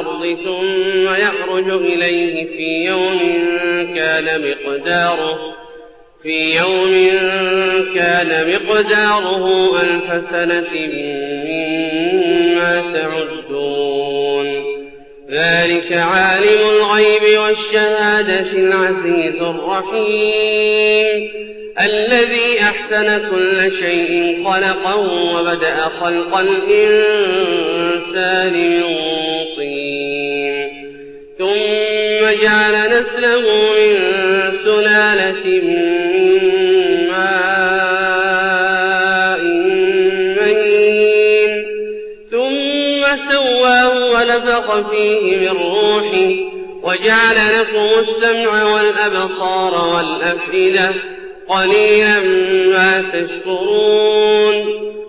الأرض ثم يعرج إليه في يوم كان مقداره في يوم كان مقداره ألف سنة مما تعدون. ذلك عالم الغيب والشهادة العزيز الرحيم. الذي أحسن كل شيء خلقه وبدأ خلق الإنسان من طين. ثم جعل نسله من سلالة سواه ونفخ فيه من روحه وجعل لكم السمع والأبصار والأفئدة. قليلا ما تشكرون.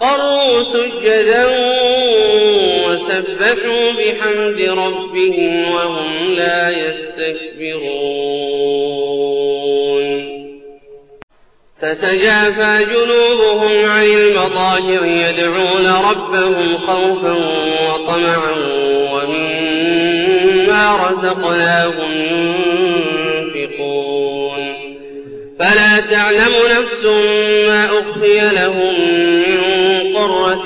خروا سجدا وسبحوا بحمد ربهم وهم لا يستكبرون. تتجافى جنوبهم عن المضاجع يدعون ربهم خوفا وطمعا ومما رزقناهم ينفقون. فلا تعلم نفس ما أخفي لهم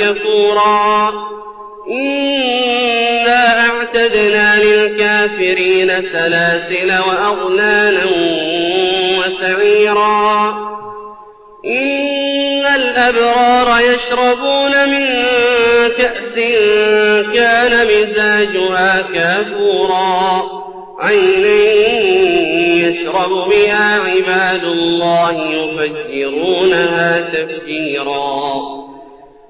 كفورا. إنا أعتدنا للكافرين سلاسل وأغلالا وسعيرا. إن الأبرار يشربون من كأس كان مزاجها كافورا. عينا يشرب بها عباد الله يفجرونها تفجيرا.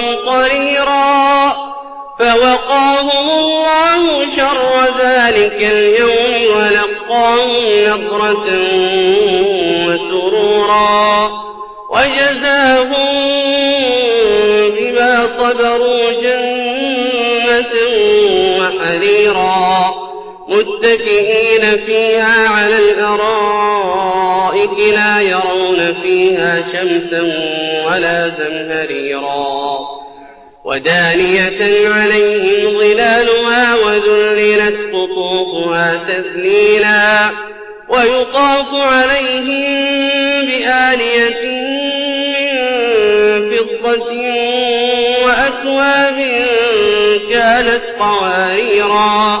قمطريرا فوقاهم الله شر ذلك اليوم ولقاهم نظرة وسرورا وجزاهم بما صبروا جنة وحريرا متكئين فيها على الأرائك لا يرون فيها شمسا ولا زمهريرا. ودانية عليهم ظلالها وذللت قطوفها تذليلا. ويطاف عليهم بآلية من فضة وأكواب كانت قواريرا.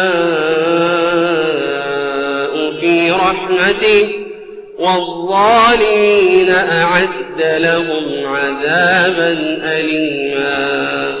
في رحمته والظالمين أعد لهم عذابا أليما